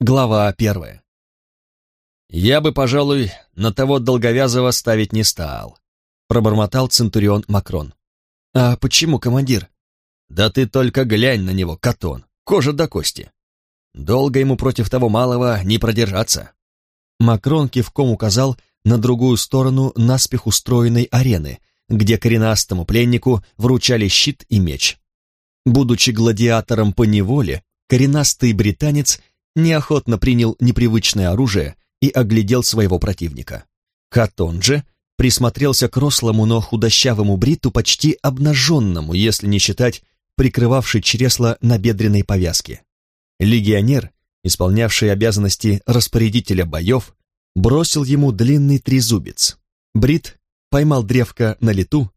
Глава первая. «Я бы, пожалуй, на того долговязого ставить не стал», пробормотал Центурион Макрон. «А почему, командир?» «Да ты только глянь на него, Катон, кожа до кости. Долго ему против того малого не продержаться». Макрон кивком указал на другую сторону наспех устроенной арены, где коренастому пленнику вручали щит и меч. Будучи гладиатором по неволе, коренастый британец неохотно принял непривычное оружие и оглядел своего противника. Катон же присмотрелся к рослому, но худощавому бриту, почти обнаженному, если не считать прикрывавший чресло набедренной повязки. Легионер, исполнявший обязанности распорядителя боев, бросил ему длинный трезубец. Брит поймал древко на лету,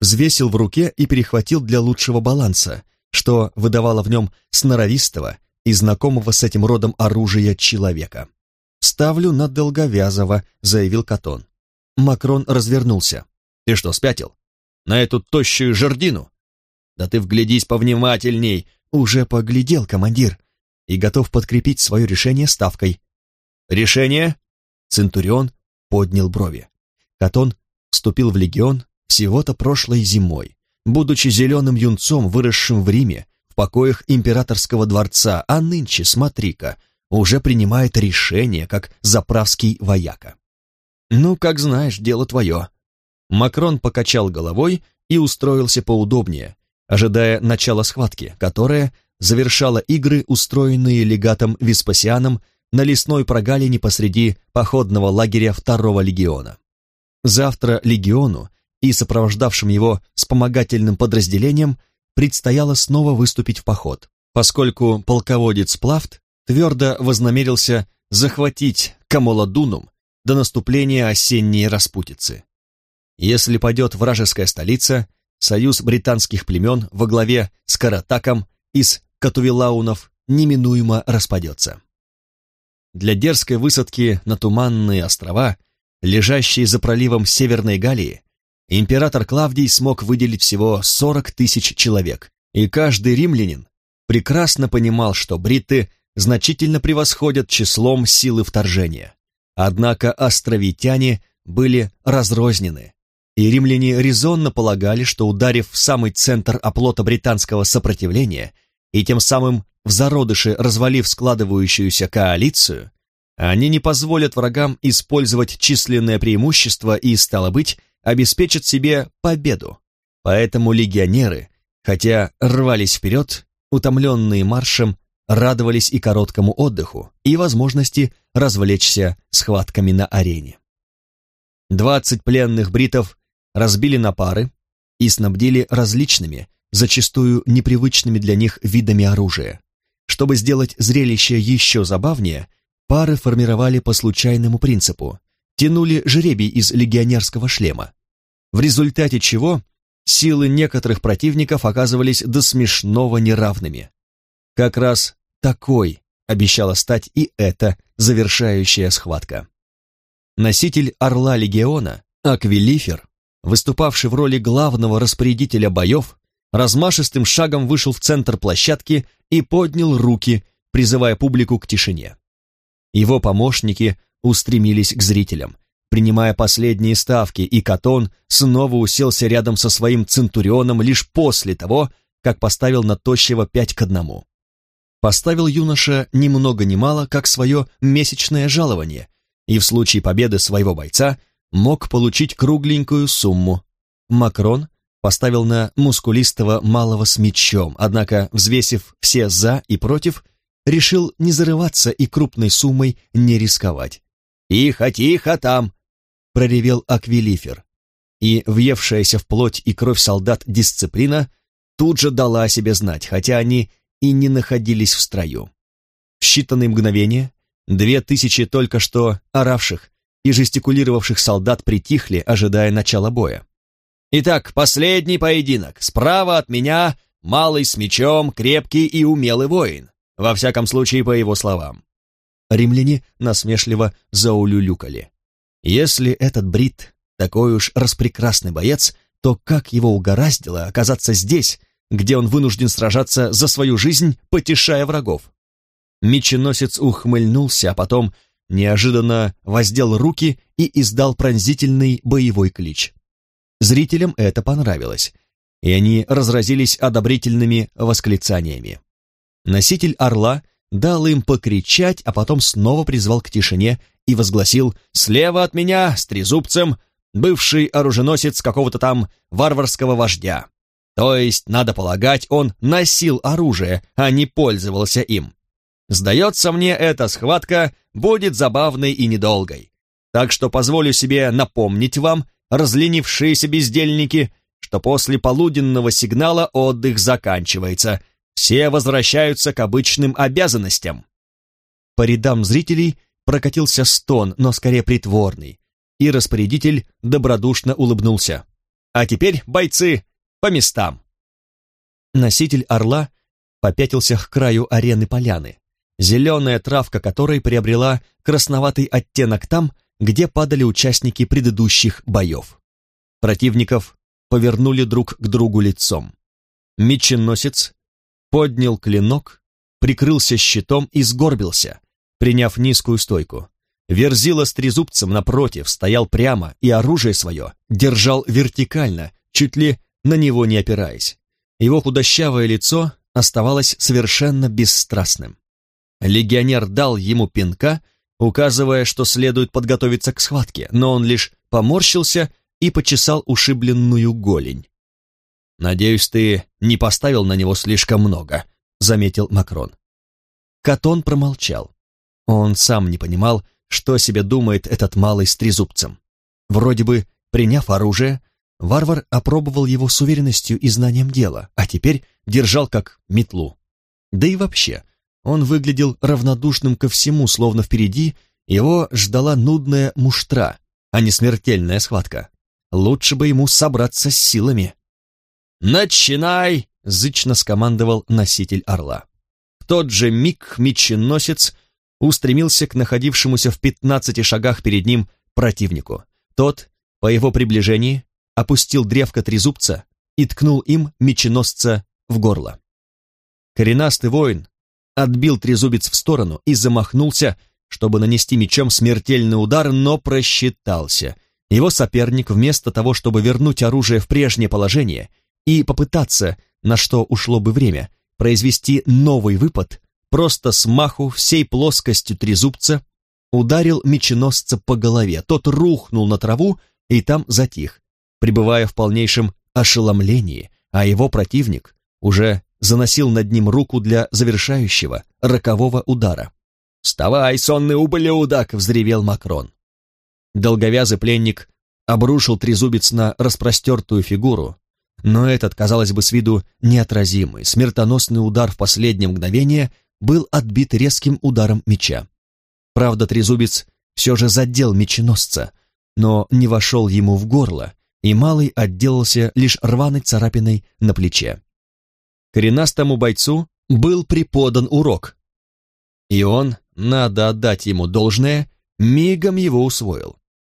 взвесил в руке и перехватил для лучшего баланса, что выдавало в нем сноровистого и знакомого с этим родом оружия человека. «Ставлю на Долговязова», — заявил Катон. Макрон развернулся. «Ты что, спятил? На эту тощую жердину?» «Да ты вглядись повнимательней!» «Уже поглядел, командир, и готов подкрепить свое решение ставкой». «Решение?» Центурион поднял брови. Катон вступил в легион всего-то прошлой зимой. Будучи зеленым юнцом, выросшим в Риме, покоях императорского дворца, а нынче, смотри-ка, уже принимает решение, как заправский вояка. «Ну, как знаешь, дело твое». Макрон покачал головой и устроился поудобнее, ожидая начала схватки, которая завершала игры, устроенные легатом Веспасианом на лесной прогалине посреди походного лагеря второго легиона. Завтра легиону и сопровождавшим его вспомогательным подразделением предстояло снова выступить в поход, поскольку полководец Плафт твердо вознамерился захватить Камоладунум до наступления осенней распутицы. Если падет вражеская столица, союз британских племен во главе с Каратаком из Катувилаунов неминуемо распадется. Для дерзкой высадки на Туманные острова, лежащие за проливом Северной Галлии, император Клавдий смог выделить всего 40 тысяч человек, и каждый римлянин прекрасно понимал, что бритты значительно превосходят числом силы вторжения. Однако островитяне были разрознены, и римляне резонно полагали, что ударив в самый центр оплота британского сопротивления и тем самым в зародыше развалив складывающуюся коалицию, они не позволят врагам использовать численное преимущество и, стало быть, обеспечат себе победу. Поэтому легионеры, хотя рвались вперед, утомленные маршем, радовались и короткому отдыху, и возможности развлечься схватками на арене. Двадцать пленных бритов разбили на пары и снабдили различными, зачастую непривычными для них видами оружия. Чтобы сделать зрелище еще забавнее, пары формировали по случайному принципу, тянули жребий из легионерского шлема, в результате чего силы некоторых противников оказывались до смешного неравными. Как раз такой обещала стать и эта завершающая схватка. Носитель Орла Легиона, Аквилифер, выступавший в роли главного распорядителя боев, размашистым шагом вышел в центр площадки и поднял руки, призывая публику к тишине. Его помощники устремились к зрителям, принимая последние ставки, и Катон снова уселся рядом со своим центурионом лишь после того, как поставил на тощего пять к одному. Поставил юноша ни много ни мало, как свое месячное жалование, и в случае победы своего бойца мог получить кругленькую сумму. Макрон поставил на мускулистого малого с мечом, однако, взвесив все «за» и «против», решил не зарываться и крупной суммой не рисковать. «Тихо, тихо там!» — проревел Аквилифер. И въевшаяся в плоть и кровь солдат дисциплина тут же дала о себе знать, хотя они и не находились в строю. В считанные мгновения две тысячи только что оравших и жестикулировавших солдат притихли, ожидая начала боя. Итак, последний поединок. Справа от меня малый с мечом, крепкий и умелый воин. Во всяком случае, по его словам. Римляне насмешливо заулюлюкали. Если этот брит такой уж распрекрасный боец, то как его угораздило оказаться здесь, где он вынужден сражаться за свою жизнь, потешая врагов? Меченосец ухмыльнулся, а потом неожиданно воздел руки и издал пронзительный боевой клич. Зрителям это понравилось, и они разразились одобрительными восклицаниями. Носитель орла дал им покричать, а потом снова призвал к тишине и возгласил «Слева от меня, с трезубцем, бывший оруженосец какого-то там варварского вождя. То есть, надо полагать, он носил оружие, а не пользовался им. Сдается мне, эта схватка будет забавной и недолгой. Так что позволю себе напомнить вам, разленившиеся бездельники, что после полуденного сигнала отдых заканчивается. Все возвращаются к обычным обязанностям. По рядам зрителей прокатился стон, но скорее притворный, и распорядитель добродушно улыбнулся. «А теперь, бойцы, по местам!» Носитель орла попятился к краю арены поляны, зеленая травка которой приобрела красноватый оттенок там, где падали участники предыдущих боев. Противников повернули друг к другу лицом. Меченосец поднял клинок, прикрылся щитом и сгорбился, приняв низкую стойку. Верзила с трезубцем напротив стоял прямо и оружие свое держал вертикально, чуть ли на него не опираясь. Его худощавое лицо оставалось совершенно бесстрастным. Легионер дал ему пинка, указывая, что следует подготовиться к схватке, но он лишь поморщился и почесал ушибленную голень. «Надеюсь, ты не поставил на него слишком много», — заметил Макрон. Катон промолчал. Он сам не понимал, что себе думает этот малый с трезубцем. Вроде бы, приняв оружие, варвар опробовал его с уверенностью и знанием дела, а теперь держал как метлу. Да и вообще, он выглядел равнодушным ко всему, словно впереди его ждала нудная муштра, а не смертельная схватка. Лучше бы ему собраться с силами. «Начинай!» — зычно скомандовал носитель орла. В тот же миг меченосец устремился к находившемуся в пятнадцати шагах перед ним противнику. Тот, по его приближении, опустил древко трезубца и ткнул им меченосца в горло. Коренастый воин отбил трезубец в сторону и замахнулся, чтобы нанести мечом смертельный удар, но просчитался. Его соперник, вместо того, чтобы вернуть оружие в прежнее положение и попытаться, на что ушло бы время, произвести новый выпад, просто смаху всей плоскостью трезубца ударил меченосца по голове. Тот рухнул на траву и там затих, пребывая в полнейшем ошеломлении, а его противник уже заносил над ним руку для завершающего, рокового удара. «Вставай, сонный ублюдок!» — взревел Макрон. Долговязый пленник обрушил трезубец на распростертую фигуру, но этот, казалось бы, с виду неотразимый, смертоносный удар в последнее мгновение был отбит резким ударом меча. Правда, трезубец все же задел меченосца, но не вошел ему в горло, и малый отделался лишь рваной царапиной на плече коренастому бойцу был преподан урок. И он, надо отдать ему должное, мигом его усвоил.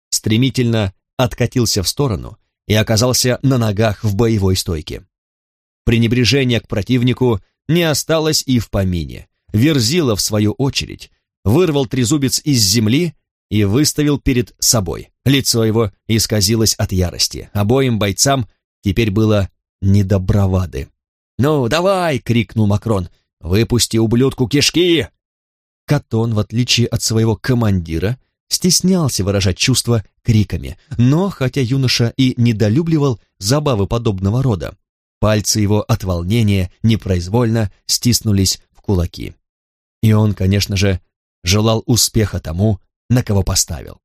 Стремительно откатился в сторону и оказался на ногах в боевой стойке. Пренебрежения к противнику не осталось и в помине. Верзила, в свою очередь, вырвал трезубец из земли и выставил перед собой. Лицо его исказилось от ярости. Обоим бойцам теперь было не до бравады. «Ну, давай!» — крикнул Макрон. «Выпусти, ублюдку, кишки!» Катон, в отличие от своего командира, стеснялся выражать чувства криками, но, хотя юноша и недолюбливал забавы подобного рода, пальцы его от волнения непроизвольно стиснулись в кулаки. И он, конечно же, желал успеха тому, на кого поставил.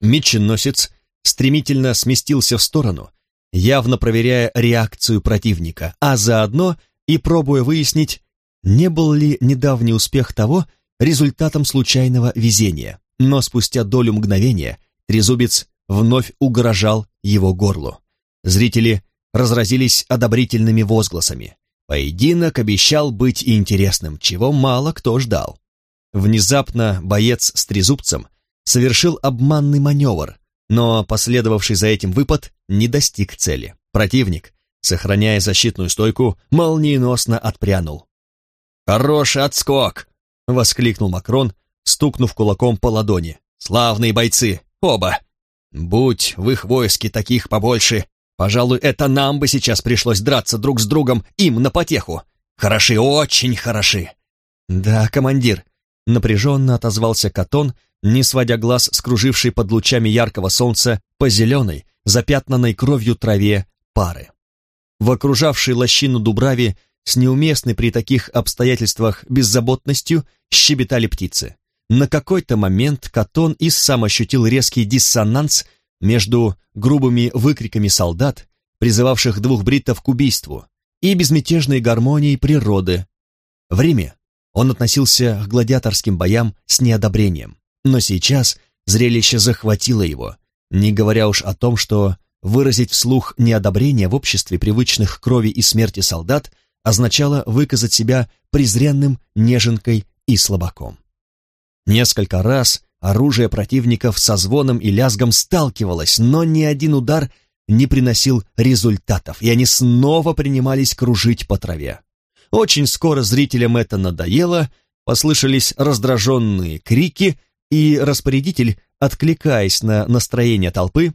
Меченосец стремительно сместился в сторону, явно проверяя реакцию противника, а заодно и пробуя выяснить, не был ли недавний успех того результатом случайного везения. Но спустя долю мгновения трезубец вновь угрожал его горлу. Зрители разразились одобрительными возгласами. Поединок обещал быть интересным, чего мало кто ждал. Внезапно боец с трезубцем совершил обманный маневр, но последовавший за этим выпад не достиг цели. Противник, сохраняя защитную стойку, молниеносно отпрянул. «Хороший отскок!» — воскликнул Макрон, стукнув кулаком по ладони. «Славные бойцы! Оба! Будь в их войске таких побольше, пожалуй, это нам бы сейчас пришлось драться друг с другом, им на потеху. Хороши, очень хороши!» «Да, командир», — напряженно отозвался Катон, не сводя глаз с кружившей под лучами яркого солнца по зеленой, запятнанной кровью траве пары. В окружавшей лощину Дубрави с неуместной при таких обстоятельствах беззаботностью щебетали птицы. На какой-то момент Катон и сам ощутил резкий диссонанс между грубыми выкриками солдат, призывавших двух бриттов к убийству, и безмятежной гармонией природы. В Риме он относился к гладиаторским боям с неодобрением, но сейчас зрелище захватило его, не говоря уж о том, что выразить вслух неодобрение в обществе привычных крови и смерти солдат означало выказать себя презренным неженкой и слабаком. Несколько раз оружие противников со звоном и лязгом сталкивалось, но ни один удар не приносил результатов, и они снова принимались кружить по траве. Очень скоро зрителям это надоело, послышались раздраженные крики, и распорядитель, откликаясь на настроение толпы,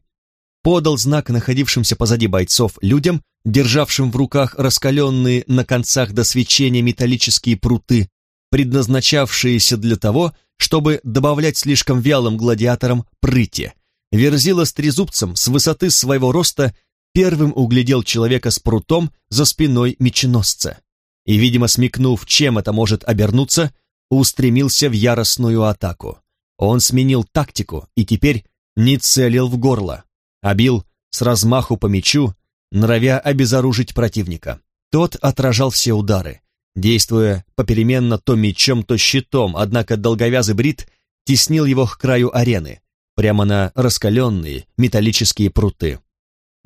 подал знак находившимся позади бойцов людям, державшим в руках раскаленные на концах до свечения металлические пруты, предназначавшиеся для того, чтобы добавлять слишком вялым гладиаторам прыти. Верзила с трезубцем с высоты своего роста первым углядел человека с прутом за спиной меченосца и, видимо, смекнув, чем это может обернуться, устремился в яростную атаку. Он сменил тактику и теперь не целил в горло, а бил с размаху по мечу, норовя обезоружить противника. Тот отражал все удары, действуя попеременно то мечом, то щитом, однако долговязый брит теснил его к краю арены, прямо на раскаленные металлические пруты.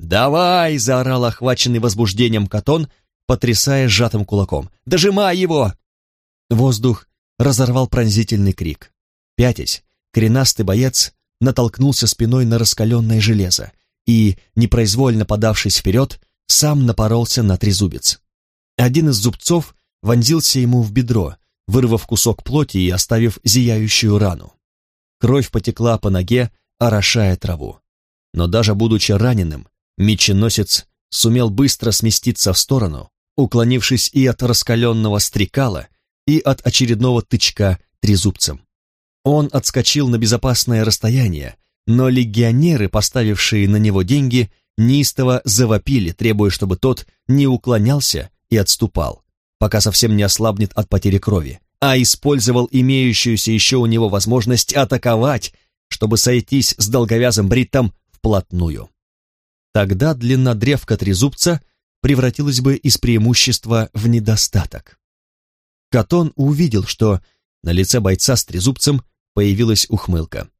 «Давай!» — заорал охваченный возбуждением Катон, потрясая сжатым кулаком. «Дожимай его!» Воздух разорвал пронзительный крик. Пятясь, коренастый боец натолкнулся спиной на раскаленное железо и, непроизвольно подавшись вперед, сам напоролся на трезубец. Один из зубцов вонзился ему в бедро, вырвав кусок плоти и оставив зияющую рану. Кровь потекла по ноге, орошая траву. Но даже будучи раненым, меченосец сумел быстро сместиться в сторону, уклонившись и от раскаленного стрекала, и от очередного тычка трезубцем. Он отскочил на безопасное расстояние, но легионеры, поставившие на него деньги, неистово завопили, требуя, чтобы тот не уклонялся и отступал, пока совсем не ослабнет от потери крови, а использовал имеющуюся еще у него возможность атаковать, чтобы сойтись с долговязым бриттом вплотную. Тогда длина древка трезубца превратилась бы из преимущества в недостаток. Катон увидел, что на лице бойца с трезубцем появилась ухмылка.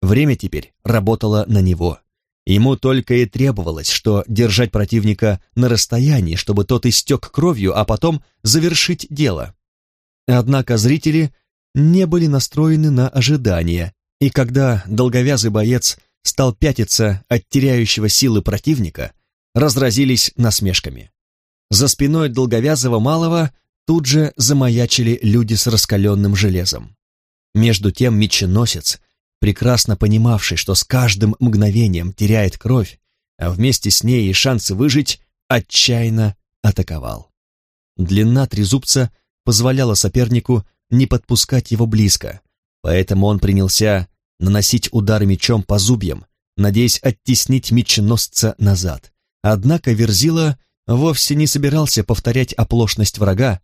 Время теперь работало на него. Ему только и требовалось, что держать противника на расстоянии, чтобы тот истек кровью, а потом завершить дело. Однако зрители не были настроены на ожидание, и когда долговязый боец стал пятиться от теряющего силы противника, разразились насмешками. За спиной долговязого малого тут же замаячили люди с раскаленным железом. Между тем меченосец, прекрасно понимавший, что с каждым мгновением теряет кровь, а вместе с ней и шансы выжить, отчаянно атаковал. Длина трезубца позволяла сопернику не подпускать его близко, поэтому он принялся наносить удары мечом по зубьям, надеясь оттеснить меченосца назад. Однако Верзила вовсе не собирался повторять оплошность врага,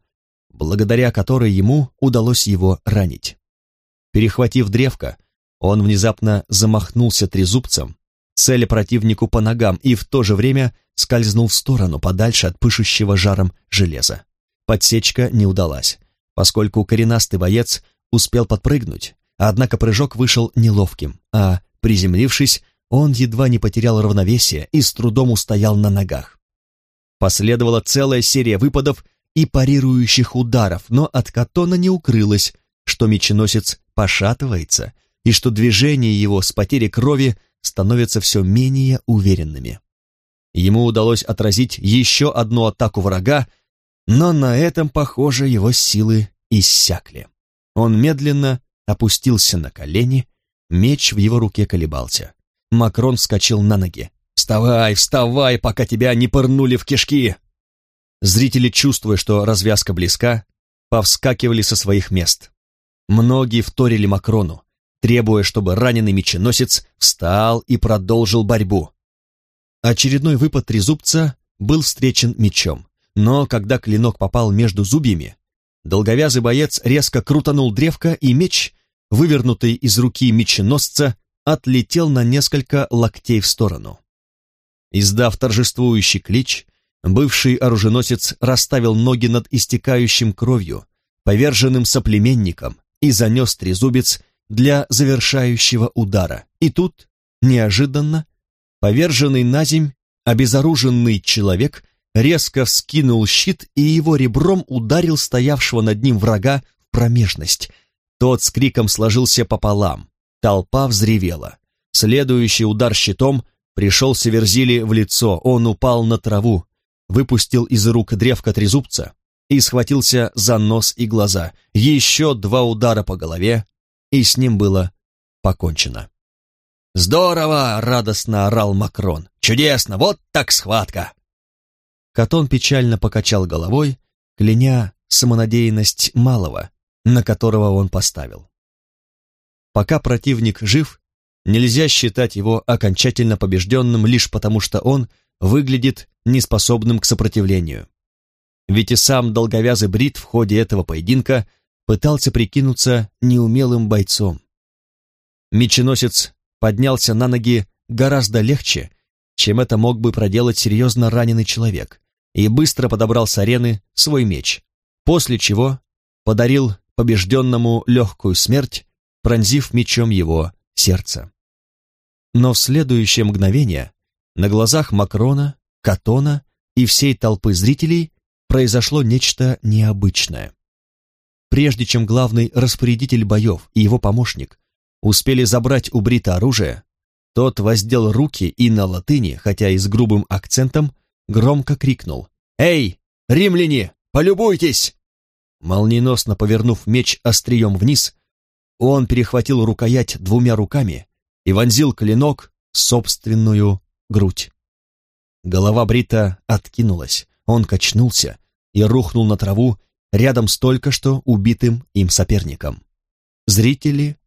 благодаря которой ему удалось его ранить. Перехватив древко, он внезапно замахнулся трезубцем, целя противнику по ногам и в то же время скользнул в сторону, подальше от пышущего жаром железа. Подсечка не удалась, поскольку коренастый боец успел подпрыгнуть, однако прыжок вышел неловким, а, приземлившись, он едва не потерял равновесие и с трудом устоял на ногах. Последовала целая серия выпадов и парирующих ударов, но от Катона не укрылось, что меченосец пошатывается и что движения его с потерей крови становятся все менее уверенными. Ему удалось отразить еще одну атаку врага, но на этом, похоже, его силы иссякли. Он медленно опустился на колени, меч в его руке колебался. Макрон вскочил на ноги. «Вставай, вставай, пока тебя не пырнули в кишки!» Зрители, чувствуя, что развязка близка, повскакивали со своих мест. Многие вторили Макрону, требуя, чтобы раненый меченосец встал и продолжил борьбу. Очередной выпад трезубца был встречен мечом, но когда клинок попал между зубьями, долговязый боец резко крутанул древко, и меч, вывернутый из руки меченосца, отлетел на несколько локтей в сторону. Издав торжествующий клич, бывший оруженосец расставил ноги над истекающим кровью, поверженным соплеменником и занес трезубец для завершающего удара. И тут, неожиданно, поверженный на земь, обезоруженный человек резко вскинул щит и его ребром ударил стоявшего над ним врага в промежность. Тот с криком сложился пополам. Толпа взревела. Следующий удар щитом пришелся Верзили в лицо. Он упал на траву, выпустил из рук древко трезубца и схватился за нос и глаза. Еще два удара по голове, и с ним было покончено. «Здорово!» — радостно орал Макрон. «Чудесно! Вот так схватка!» Катон печально покачал головой, кляня самонадеянность малого, на которого он поставил. Пока противник жив, нельзя считать его окончательно побежденным лишь потому, что он выглядит неспособным к сопротивлению. Ведь и сам долговязый Брит в ходе этого поединка пытался прикинуться неумелым бойцом. Меченосец поднялся на ноги гораздо легче, чем это мог бы проделать серьезно раненый человек, и быстро подобрал с арены свой меч, после чего подарил побежденному легкую смерть, пронзив мечом его сердце. Но в следующее мгновение на глазах Макрона, Катона и всей толпы зрителей произошло нечто необычное. Прежде чем главный распорядитель боев и его помощник успели забрать у Брита оружие, тот воздел руки и на латыни, хотя и с грубым акцентом, громко крикнул «Эй, римляне, полюбуйтесь!» Молниеносно повернув меч острием вниз, он перехватил рукоять двумя руками и вонзил клинок в собственную грудь. Голова Брита откинулась, он качнулся и рухнул на траву рядом с только что убитым им соперником. Зрители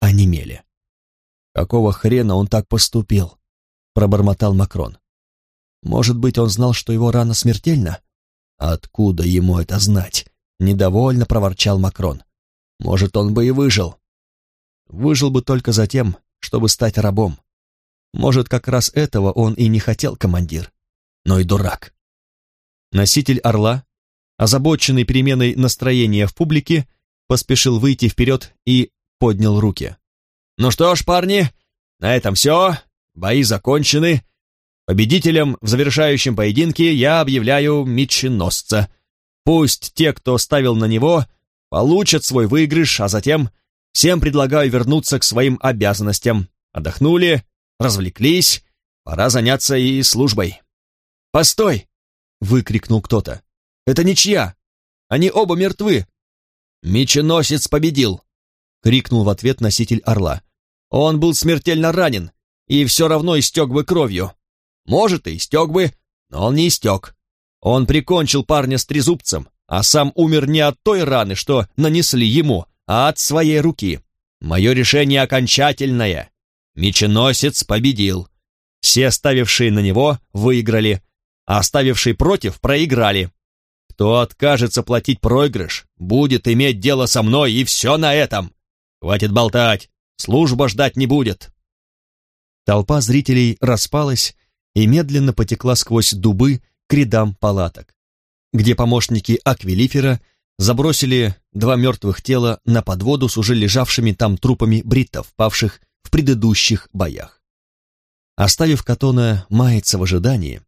онемели. «Какого хрена он так поступил?» — пробормотал Макрон. «Может быть, он знал, что его рана смертельна?» «Откуда ему это знать?» — недовольно проворчал Макрон. «Может, он бы и выжил». «Выжил бы только за тем, чтобы стать рабом. Может, как раз этого он и не хотел, командир. Но и дурак». Носитель орла, озабоченный переменой настроения в публике, поспешил выйти вперед и поднял руки. «Ну что ж, парни, на этом все, бои закончены. Победителем в завершающем поединке я объявляю меченосца. Пусть те, кто ставил на него, получат свой выигрыш, а затем всем предлагаю вернуться к своим обязанностям. Отдохнули, развлеклись, пора заняться и службой». «Постой!» — выкрикнул кто-то. «Это ничья! Они оба мертвы!» «Меченосец победил!» — крикнул в ответ носитель орла. «Он был смертельно ранен и все равно истек бы кровью. Может, и истек бы, но он не истек. Он прикончил парня с трезубцем, а сам умер не от той раны, что нанесли ему, а от своей руки. Мое решение окончательное. Меченосец победил. Все ставившие на него выиграли, а оставившие против проиграли. Кто откажется платить проигрыш, будет иметь дело со мной, и все на этом. Хватит болтать, служба ждать не будет. Толпа зрителей распалась и медленно потекла сквозь дубы к рядам палаток, где помощники Аквилифера забросили два мертвых тела на подводу с уже лежавшими там трупами бриттов, павших в предыдущих боях. Оставив Катона маяться в ожидании,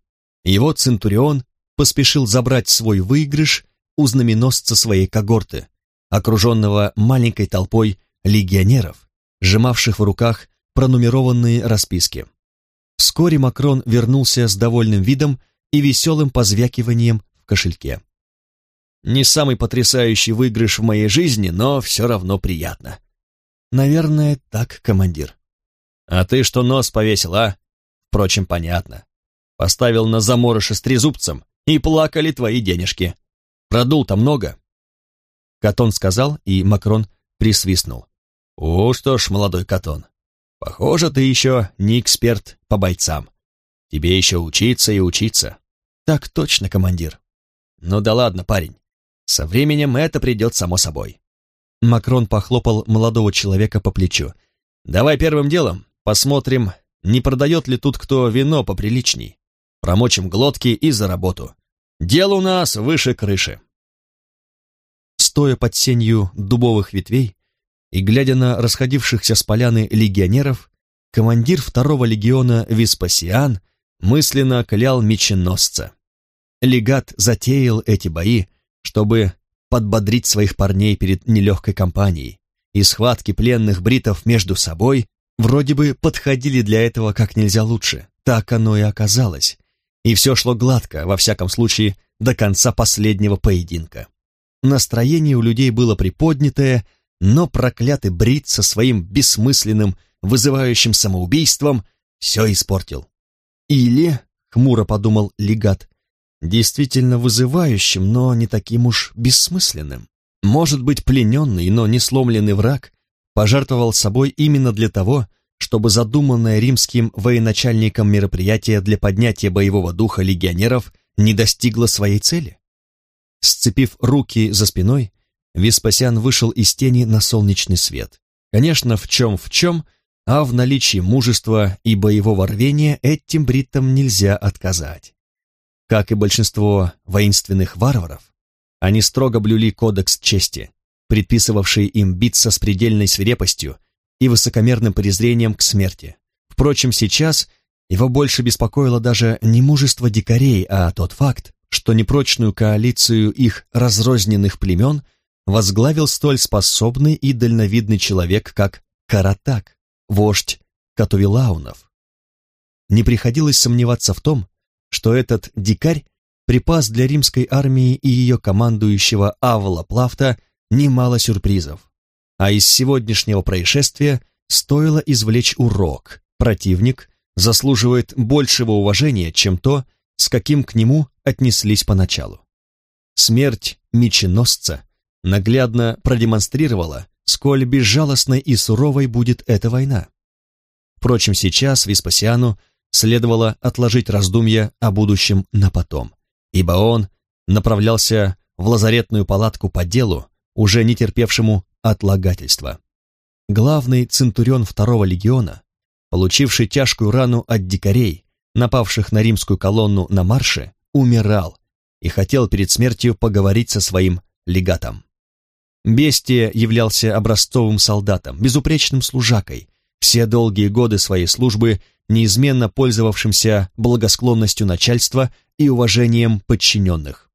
его Центурион поспешил забрать свой выигрыш у знаменосца своей когорты, окруженного маленькой толпой легионеров, сжимавших в руках пронумерованные расписки. Вскоре Макрон вернулся с довольным видом и веселым позвякиванием в кошельке. Не самый потрясающий выигрыш в моей жизни, но все равно приятно. Наверное, так, командир. А ты что нос повесил, а? Впрочем, понятно. Поставил на заморыше с трезубцем, и плакали твои денежки. Продул-то много. Катон сказал, и Макрон присвистнул. «О, что ж, молодой Катон, похоже, ты еще не эксперт по бойцам. Тебе еще учиться и учиться». «Так точно, командир». «Ну да ладно, парень. Со временем это придет само собой». Макрон похлопал молодого человека по плечу. «Давай первым делом посмотрим, не продает ли тут кто вино поприличней. Промочим глотки и за работу. Дело у нас выше крыши». Стоя под сенью дубовых ветвей и глядя на расходившихся с поляны легионеров, командир второго легиона Веспасиан мысленно клял меченосца. Легат затеял эти бои, чтобы подбодрить своих парней перед нелегкой кампанией, и схватки пленных бритов между собой вроде бы подходили для этого как нельзя лучше. Так оно и оказалось. И все шло гладко, во всяком случае, до конца последнего поединка. Настроение у людей было приподнятое, но проклятый Брит со своим бессмысленным, вызывающим самоубийством все испортил. Или, хмуро подумал легат, действительно вызывающим, но не таким уж бессмысленным. Может быть, плененный, но не сломленный враг пожертвовал собой именно для того, чтобы задуманное римским военачальником мероприятие для поднятия боевого духа легионеров не достигло своей цели? Сцепив руки за спиной, Веспасиан вышел из тени на солнечный свет. Конечно, в чем в чем, а в наличии мужества и боевого рвения этим бриттам нельзя отказать. Как и большинство воинственных варваров, они строго блюли кодекс чести, предписывавший им биться с предельной свирепостью и высокомерным презрением к смерти. Впрочем, сейчас его больше беспокоило даже не мужество дикарей, а тот факт, что непрочную коалицию их разрозненных племен возглавил столь способный и дальновидный человек, как Каратак, вождь Катувилаунов. Не приходилось сомневаться в том, что этот дикарь припас для римской армии и ее командующего Авла Плафта немало сюрпризов. А из сегодняшнего происшествия стоило извлечь урок. Противник заслуживает большего уважения, чем то, с каким к нему отнеслись поначалу. Смерть меченосца наглядно продемонстрировала, сколь безжалостной и суровой будет эта война. Впрочем, сейчас Веспасиану следовало отложить раздумья о будущем на потом, ибо он направлялся в лазаретную палатку по делу, уже не терпевшему отлагательства. Главный центурион второго легиона, получивший тяжкую рану от дикарей, напавших на римскую колонну на марше, умирал и хотел перед смертью поговорить со своим легатом. Бестия являлся образцовым солдатом, безупречным служакой, все долгие годы своей службы неизменно пользовавшимся благосклонностью начальства и уважением подчиненных.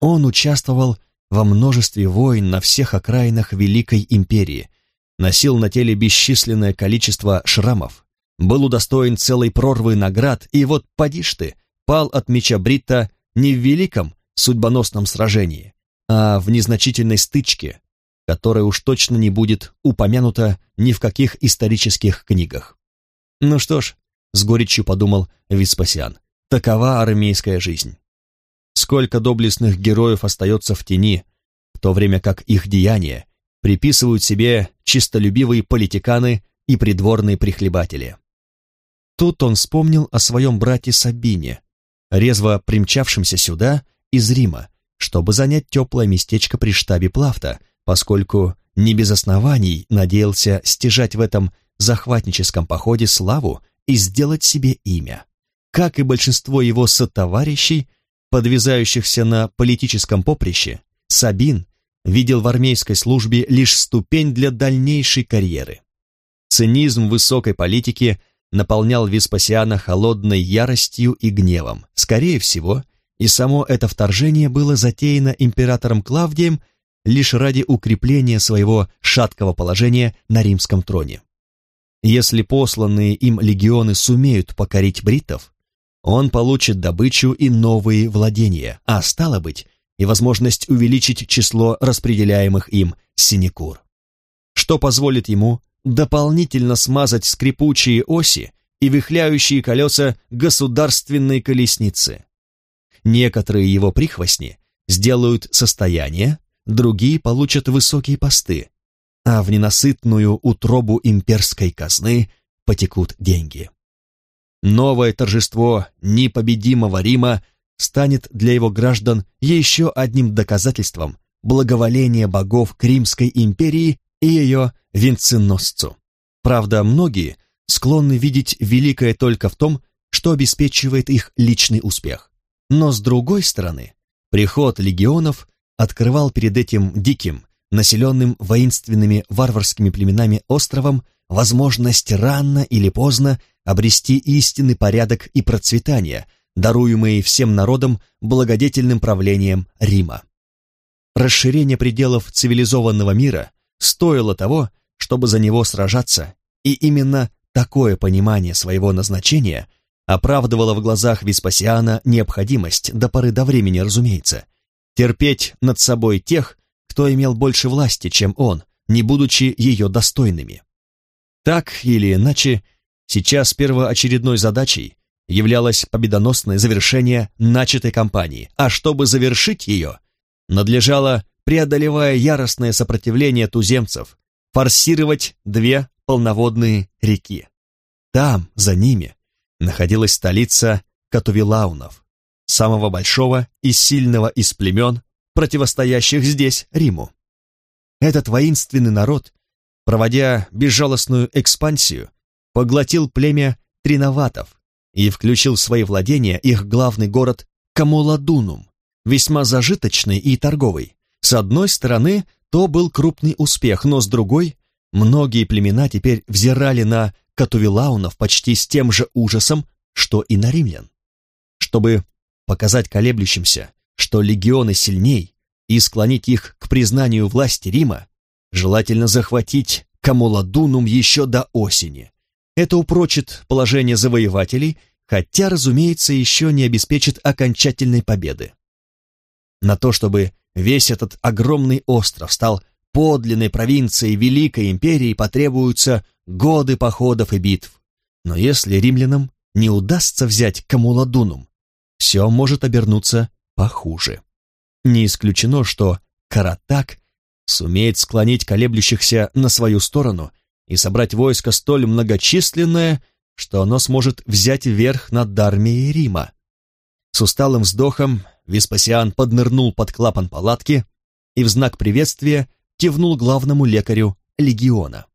Он участвовал во множестве войн на всех окраинах Великой Империи, носил на теле бесчисленное количество шрамов, был удостоен целой прорвы наград, и вот, поди ж ты, пал от меча Бритта не в великом судьбоносном сражении, а в незначительной стычке, которая уж точно не будет упомянута ни в каких исторических книгах. Ну что ж, с горечью подумал Веспасиан, такова армейская жизнь. Сколько доблестных героев остается в тени, в то время как их деяния приписывают себе чистолюбивые политиканы и придворные прихлебатели. Тут он вспомнил о своем брате Сабине, резво примчавшемся сюда из Рима, чтобы занять теплое местечко при штабе Плафта, поскольку не без оснований надеялся стяжать в этом захватническом походе славу и сделать себе имя. Как и большинство его сотоварищей, подвязающихся на политическом поприще, Сабин видел в армейской службе лишь ступень для дальнейшей карьеры. Цинизм высокой политики наполнял Веспасиана холодной яростью и гневом. Скорее всего, и само это вторжение было затеяно императором Клавдием лишь ради укрепления своего шаткого положения на римском троне. Если посланные им легионы сумеют покорить бриттов, он получит добычу и новые владения, а стало быть, и возможность увеличить число распределяемых им синекур, что позволит ему дополнительно смазать скрипучие оси и вихляющие колеса государственной колесницы. Некоторые его прихвостни сделают состояние, другие получат высокие посты, а в ненасытную утробу имперской казны потекут деньги. Новое торжество непобедимого Рима станет для его граждан еще одним доказательством благоволения богов к Римской империи и ее венценосцу. Правда, многие склонны видеть великое только в том, что обеспечивает их личный успех. Но с другой стороны, приход легионов открывал перед этим диким, населенным воинственными варварскими племенами островом возможность рано или поздно обрести истинный порядок и процветание, даруемые всем народам благодетельным правлением Рима. Расширение пределов цивилизованного мира стоило того, чтобы за него сражаться, и именно такое понимание своего назначения оправдывало в глазах Веспасиана необходимость, до поры до времени, разумеется, терпеть над собой тех, кто имел больше власти, чем он, не будучи ее достойными. Так или иначе, сейчас первоочередной задачей являлось победоносное завершение начатой кампании, а чтобы завершить ее, надлежало, преодолевая яростное сопротивление туземцев, форсировать две полноводные реки. Там, за ними, находилась столица Катувилаунов, самого большого и сильного из племен, противостоящих здесь Риму. Этот воинственный народ, проводя безжалостную экспансию, поглотил племя Триноватов и включил в свои владения их главный город Камуладунум, весьма зажиточный и торговый. С одной стороны, то был крупный успех, но с другой, многие племена теперь взирали на Катувилаунов почти с тем же ужасом, что и на римлян. Чтобы показать колеблющимся, что легионы сильней, и склонить их к признанию власти Рима, желательно захватить Камуладунум еще до осени. Это упрочит положение завоевателей, хотя, разумеется, еще не обеспечит окончательной победы. На то, чтобы весь этот огромный остров стал подлинной провинцией Великой Империи, потребуются годы походов и битв. Но если римлянам не удастся взять Камуладунум, все может обернуться похуже. Не исключено, что Каратак сумеет склонить колеблющихся на свою сторону и собрать войско столь многочисленное, что оно сможет взять верх над армией Рима. С усталым вздохом Веспасиан поднырнул под клапан палатки и в знак приветствия кивнул главному лекарю легиона.